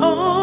Oh.